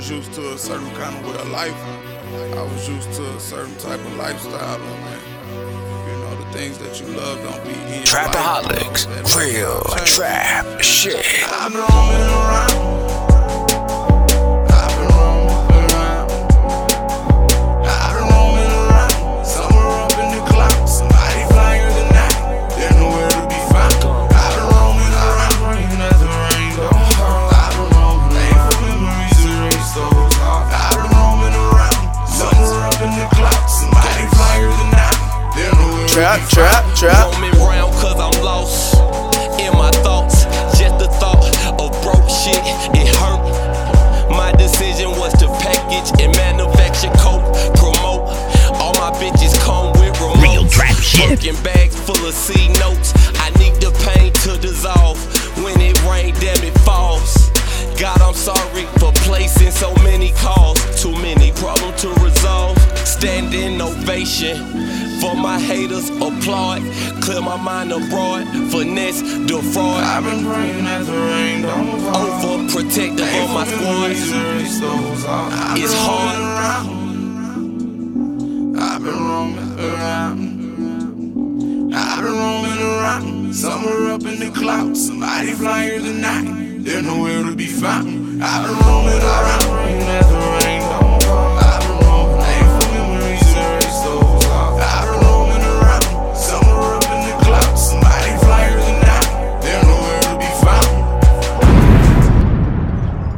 was used to a certain kind of way of life. I was used to a certain type of lifestyle, man, you know the things that you love don't be in. Trapaholics, real trap shit. I've been roaming around. Trap, to trap, found. trap. Roaming round cause I'm lost in my thoughts. Just the thought of broke shit, it hurt. My decision was to package and manufacture coke, promote. All my bitches come with remotes. Real trap shit. Birkin bags full of C notes. I need the pain to dissolve. When it rain, damn it falls. God, I'm sorry for placing so many calls. Too many problems to resolve. Standing ovation for my haters applaud. Clear my mind abroad. Finesse, defraud. I've been praying that the rain don't fall. Overprotective of my squads. It's hard. I've been roaming around. I've been roaming around. Somewhere up in the clouds. Somebody flyer than night. They're nowhere to be found. I've been roaming